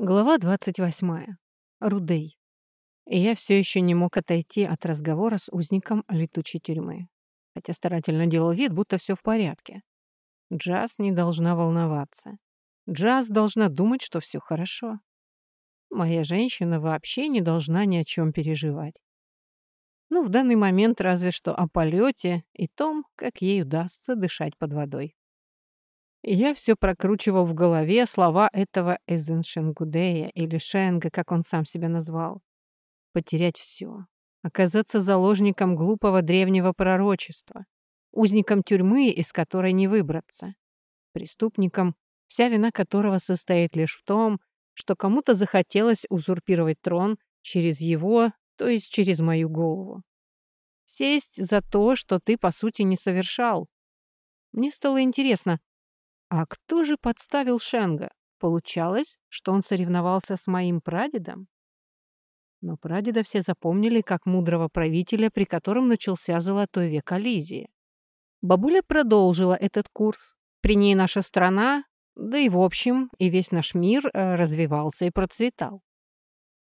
Глава 28. Рудей. И я все еще не мог отойти от разговора с узником летучей тюрьмы. Хотя старательно делал вид, будто все в порядке. Джаз не должна волноваться. Джаз должна думать, что все хорошо. Моя женщина вообще не должна ни о чем переживать. Ну, в данный момент разве что о полете и том, как ей удастся дышать под водой. Я все прокручивал в голове слова этого Эзеншенгудея или Шенга, как он сам себя назвал. Потерять все. Оказаться заложником глупого древнего пророчества. Узником тюрьмы, из которой не выбраться. Преступником, вся вина которого состоит лишь в том, что кому-то захотелось узурпировать трон через его, то есть через мою голову. Сесть за то, что ты, по сути, не совершал. Мне стало интересно, а кто же подставил Шенга? Получалось, что он соревновался с моим прадедом? Но прадеда все запомнили как мудрого правителя, при котором начался золотой век Ализии. Бабуля продолжила этот курс. При ней наша страна, да и в общем, и весь наш мир э, развивался и процветал.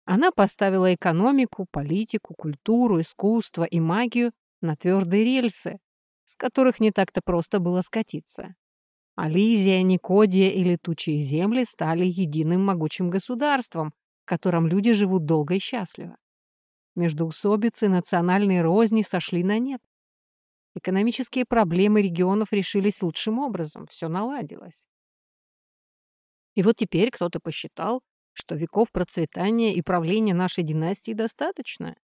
Она поставила экономику, политику, культуру, искусство и магию на твердые рельсы, с которых не так-то просто было скатиться. Ализия, Никодия и летучие земли стали единым могучим государством, в котором люди живут долго и счастливо. Междоусобицы национальные розни сошли на нет. Экономические проблемы регионов решились лучшим образом, все наладилось. И вот теперь кто-то посчитал, что веков процветания и правления нашей династии достаточно.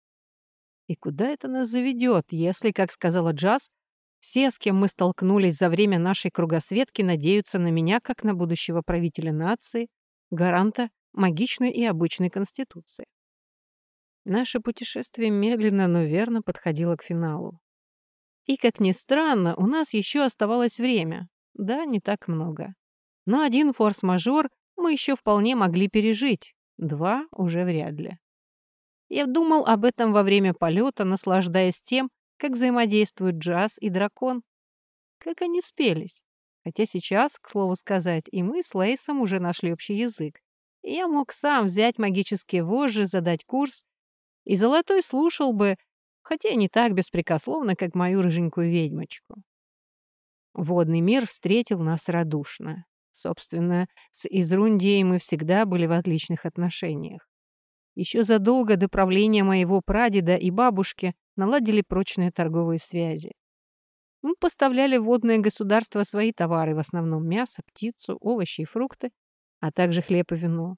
И куда это нас заведет, если, как сказала Джаз, все, с кем мы столкнулись за время нашей кругосветки, надеются на меня, как на будущего правителя нации, гаранта магичной и обычной конституции. Наше путешествие медленно, но верно подходило к финалу. И, как ни странно, у нас еще оставалось время. Да, не так много. Но один форс-мажор мы еще вполне могли пережить, два уже вряд ли. Я думал об этом во время полета, наслаждаясь тем, как взаимодействуют джаз и дракон. Как они спелись. Хотя сейчас, к слову сказать, и мы с Лейсом уже нашли общий язык. И я мог сам взять магические вожжи, задать курс, и Золотой слушал бы, хотя не так беспрекословно, как мою рыженькую ведьмочку. Водный мир встретил нас радушно. Собственно, с Изрундией мы всегда были в отличных отношениях. Еще задолго до правления моего прадеда и бабушки наладили прочные торговые связи. Мы поставляли в водное государство свои товары, в основном мясо, птицу, овощи и фрукты, а также хлеб и вино.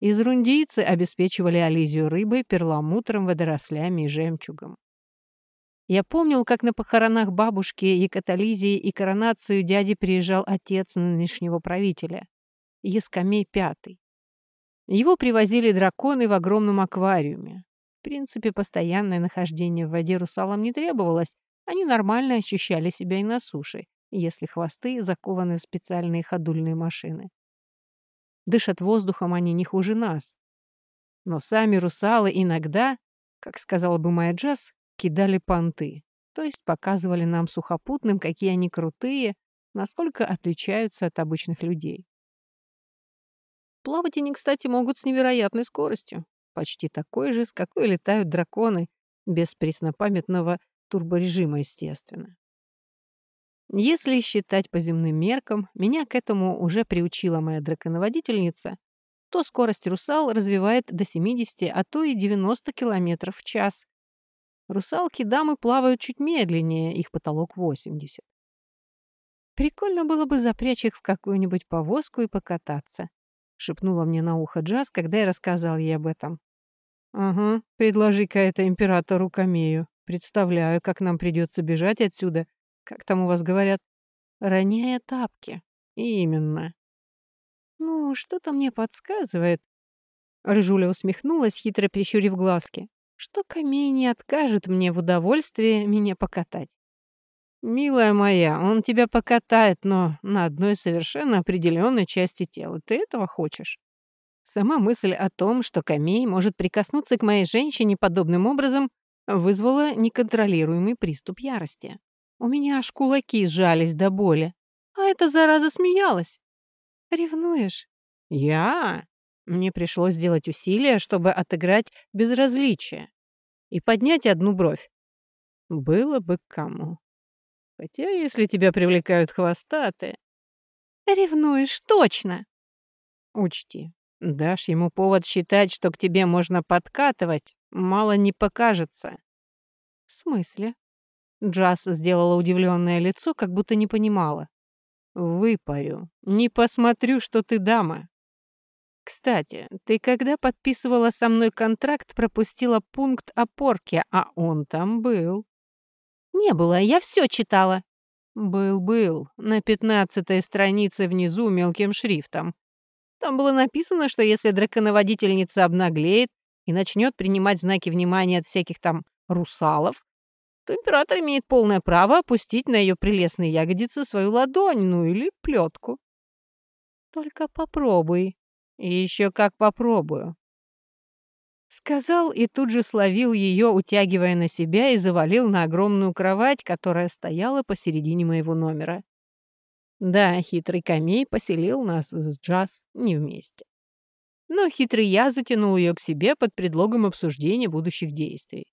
Изрундийцы обеспечивали Ализию рыбой, перламутром, водорослями и жемчугом. Я помнил, как на похоронах бабушки Екатализии и коронацию дяди приезжал отец нынешнего правителя, Ескамей Пятый. Его привозили драконы в огромном аквариуме. Принципе, постоянное нахождение в воде русалам не требовалось, они нормально ощущали себя и на суше, если хвосты закованы в специальные ходульные машины. Дышат воздухом они не хуже нас. Но сами русалы иногда, как сказала бы моя Джаз, кидали понты, то есть показывали нам сухопутным, какие они крутые, насколько отличаются от обычных людей. Плавать они, кстати, могут с невероятной скоростью. Почти такой же, с какой летают драконы, без преснопамятного турборежима, естественно. Если считать по земным меркам, меня к этому уже приучила моя драконоводительница, то скорость русал развивает до 70, а то и 90 км в час. Русалки-дамы плавают чуть медленнее, их потолок 80. Прикольно было бы запрячь их в какую-нибудь повозку и покататься. — шепнула мне на ухо Джаз, когда я рассказал ей об этом. «Ага, предложи-ка это императору Камею. Представляю, как нам придется бежать отсюда. Как там у вас говорят? Роняя тапки. Именно». «Ну, что-то мне подсказывает». Рыжуля усмехнулась, хитро прищурив глазки. «Что Камей не откажет мне в удовольствии меня покатать?» «Милая моя, он тебя покатает, но на одной совершенно определенной части тела. Ты этого хочешь?» Сама мысль о том, что Камей может прикоснуться к моей женщине подобным образом, вызвала неконтролируемый приступ ярости. У меня аж кулаки сжались до боли. А эта зараза смеялась. «Ревнуешь?» «Я?» Мне пришлось сделать усилия, чтобы отыграть безразличие и поднять одну бровь. Было бы кому. Хотя, если тебя привлекают хвостатые... Ревнуешь, точно. Учти, дашь ему повод считать, что к тебе можно подкатывать, мало не покажется. В смысле? Джаз сделала удивленное лицо, как будто не понимала. Выпарю. Не посмотрю, что ты дама. Кстати, ты когда подписывала со мной контракт, пропустила пункт о порке, а он там был. Не было, я все читала. Был-был, на пятнадцатой странице внизу мелким шрифтом. Там было написано, что если драконоводительница обнаглеет и начнет принимать знаки внимания от всяких там русалов, то император имеет полное право опустить на ее прелестные ягодицы свою ладонь, ну или плетку. Только попробуй. И еще как попробую. Сказал и тут же словил ее, утягивая на себя и завалил на огромную кровать, которая стояла посередине моего номера. Да, хитрый камей поселил нас с Джаз не вместе. Но хитрый я затянул ее к себе под предлогом обсуждения будущих действий.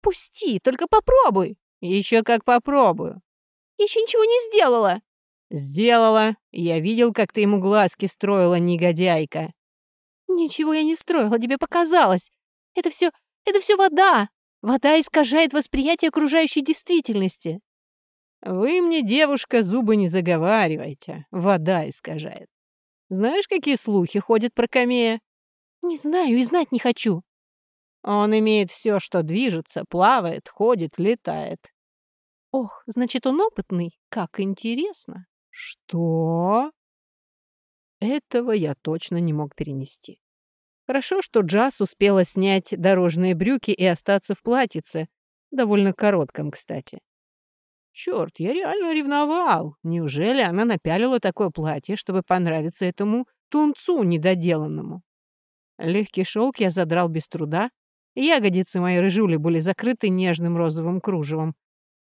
Пусти, только попробуй. Еще как попробую. Еще ничего не сделала. Сделала. Я видел, как ты ему глазки строила, негодяйка. Ничего я не строила, тебе показалось. Это все, это все вода. Вода искажает восприятие окружающей действительности. Вы мне, девушка, зубы не заговаривайте. Вода искажает. Знаешь, какие слухи ходят про камея? Не знаю и знать не хочу. Он имеет все, что движется, плавает, ходит, летает. Ох, значит, он опытный. Как интересно. Что? Этого я точно не мог перенести. Хорошо, что Джаз успела снять дорожные брюки и остаться в платьице, довольно коротком, кстати. Черт, я реально ревновал. Неужели она напялила такое платье, чтобы понравиться этому тунцу недоделанному? Легкий шелк я задрал без труда, Ягодицы моей рыжули были закрыты нежным розовым кружевом.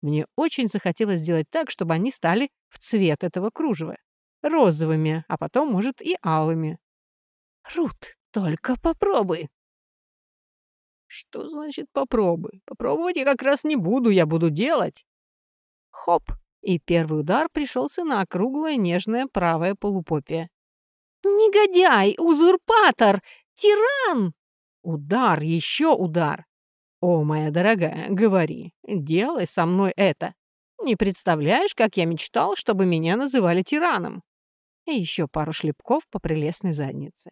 Мне очень захотелось сделать так, чтобы они стали в цвет этого кружева. Розовыми, а потом, может, и алыми. Рут, только попробуй. Что значит попробуй? Попробовать я как раз не буду, я буду делать. Хоп! И первый удар пришелся на округлое нежное правое полупопие. «Негодяй! Узурпатор! Тиран!» Удар, еще удар. О, моя дорогая, говори, делай со мной это. Не представляешь, как я мечтал, чтобы меня называли тираном. И еще пару шлепков по прелестной заднице.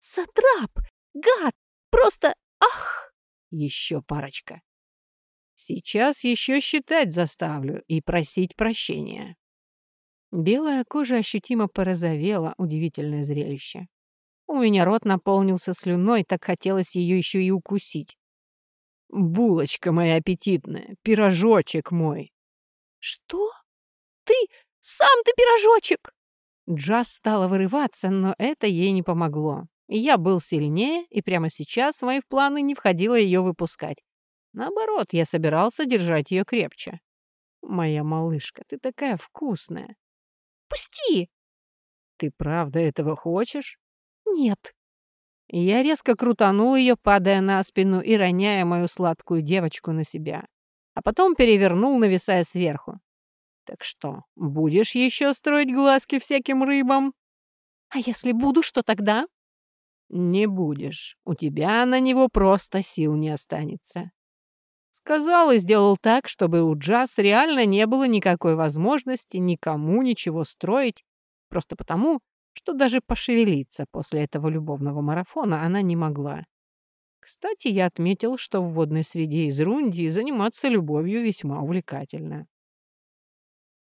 Сатрап! Гад! Просто... Ах! Еще парочка. Сейчас еще считать заставлю и просить прощения. Белая кожа ощутимо порозовела, удивительное зрелище. У меня рот наполнился слюной, так хотелось ее еще и укусить. «Булочка моя аппетитная, пирожочек мой!» «Что? Ты? Сам ты пирожочек!» Джаз стала вырываться, но это ей не помогло. Я был сильнее, и прямо сейчас в мои планы не входило ее выпускать. Наоборот, я собирался держать ее крепче. «Моя малышка, ты такая вкусная!» «Пусти!» «Ты правда этого хочешь?» «Нет». Я резко крутанул ее, падая на спину и роняя мою сладкую девочку на себя. А потом перевернул, нависая сверху. «Так что, будешь еще строить глазки всяким рыбам?» «А если буду, что тогда?» «Не будешь. У тебя на него просто сил не останется». Сказал и сделал так, чтобы у Джаз реально не было никакой возможности никому ничего строить, просто потому, что даже пошевелиться после этого любовного марафона она не могла. Кстати, я отметил, что в водной среде из Рундии заниматься любовью весьма увлекательно.